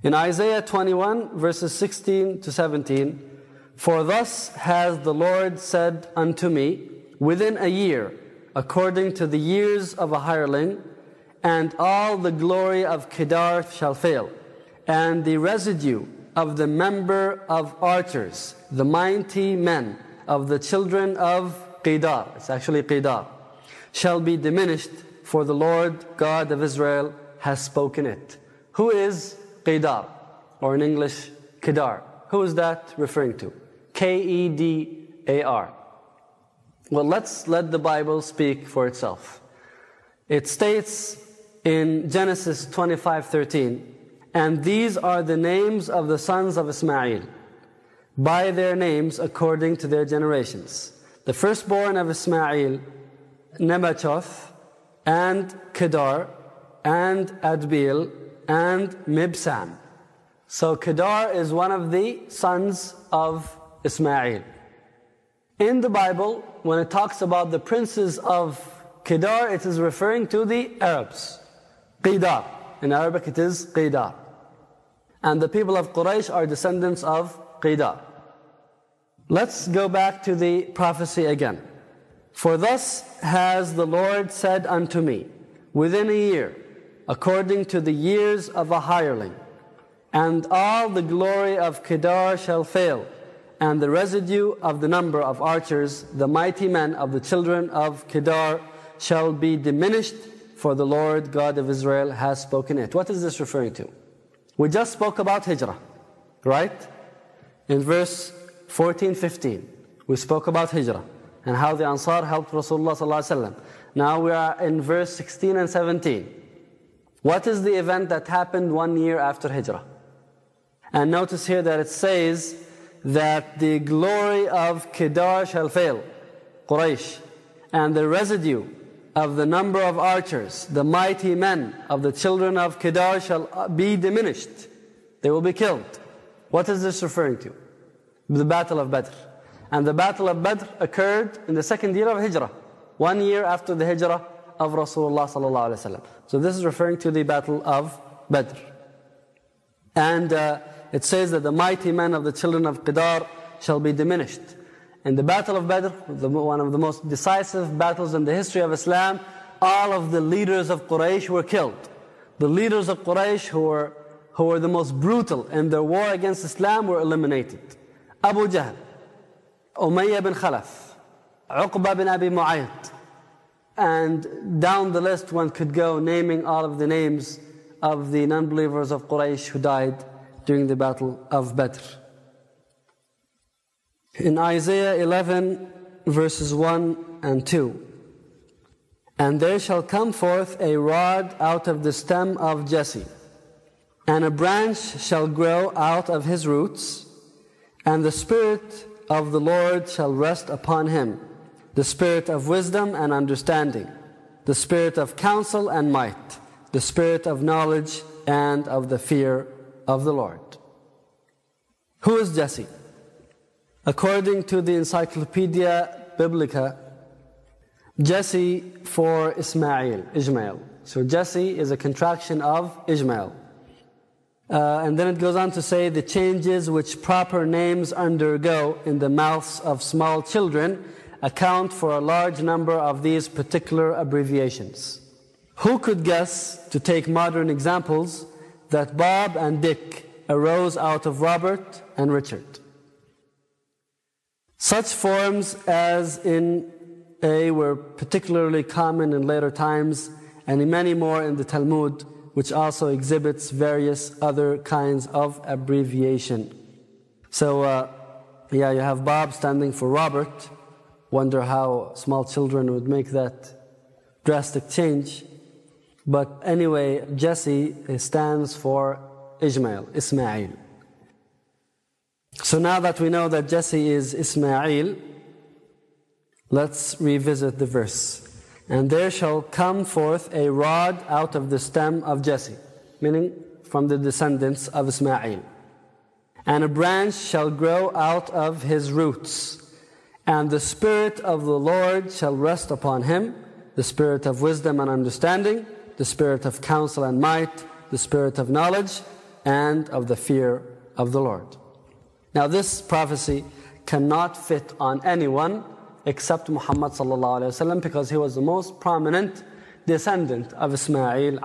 In Isaiah 21, verses 16 to 17, For thus has the Lord said unto me, within a year, according to the years of a hireling, and all the glory of Kedar shall fail, and the residue of the member of archers, the mighty men of the children of Kedar, it's actually Kedar, shall be diminished, for the Lord God of Israel has spoken it. Who is Kedar? Or in English, Kedar. Who is that referring to? K E D A R. Well, let's let the Bible speak for itself. It states in Genesis 25:13, and these are the names of the sons of Ismail, by their names according to their generations. The firstborn of Ismail, Nebajoth, and Kedar, and Adbeel, and Mibsam. So Kedar is one of the sons of Ismail. In the Bible, when it talks about the princes of Kedar, it is referring to the Arabs. Qidar. In Arabic it is Qidar. And the people of Quraysh are descendants of Qidar. Let's go back to the prophecy again. For thus has the Lord said unto me, within a year, according to the years of a hireling, and all the glory of Kedar shall fail, and the residue of the number of archers, the mighty men of the children of Kedar, shall be diminished, for the Lord God of Israel has spoken it. What is this referring to? We just spoke about Hijrah, right? In verse 14, 15, we spoke about Hijrah and how the Ansar helped Rasulullah. Now we are in verse 16 and 17. What is the event that happened one year after Hijrah? And notice here that it says that the glory of Kedar shall fail, Quraysh, and the residue of the number of archers, the mighty men of the children of Kedar shall uh, be diminished. They will be killed. What is this referring to? The Battle of Badr. And the Battle of Badr occurred in the second year of Hijrah, one year after the Hijrah of Rasulullah. So this is referring to the Battle of Badr. And uh, it says that the mighty men of the children of Qidar shall be diminished. In the Battle of Badr, one of the most decisive battles in the history of Islam, all of the leaders of Quraysh were killed. The leaders of Quraysh who were, who were the most brutal in their war against Islam were eliminated. Abu Jahl, Umayyah bin Khalaf, Uqba bin Abi Mu'ayt. And down the list one could go naming all of the names of the non-believers of Quraysh who died during the battle of Badr. In Isaiah 11 verses 1 and 2. And there shall come forth a rod out of the stem of Jesse, and a branch shall grow out of his roots, and the Spirit of the Lord shall rest upon him, the Spirit of wisdom and understanding, the Spirit of counsel and might, the Spirit of knowledge and of the fear of the Lord. Who is Jesse? According to the Encyclopedia Biblica, Jesse for Ismail, Ishmael. So Jesse is a contraction of Ishmael. Uh, and then it goes on to say the changes which proper names undergo in the mouths of small children account for a large number of these particular abbreviations. Who could guess, to take modern examples, that Bob and Dick arose out of Robert and Richard? Such forms as in A were particularly common in later times, and in many more in the Talmud, which also exhibits various other kinds of abbreviation. So, uh, yeah, you have Bob standing for Robert. Wonder how small children would make that drastic change. But anyway, Jesse stands for Ismail, Ismail. So now that we know that Jesse is Ismail, let's revisit the verse. And there shall come forth a rod out of the stem of Jesse, meaning from the descendants of Ismail. And a branch shall grow out of his roots. And the Spirit of the Lord shall rest upon him, the Spirit of wisdom and understanding, the Spirit of counsel and might, the Spirit of knowledge, and of the fear of the Lord. Now, this prophecy cannot fit on anyone except Muhammad because he was the most prominent descendant of Ismail.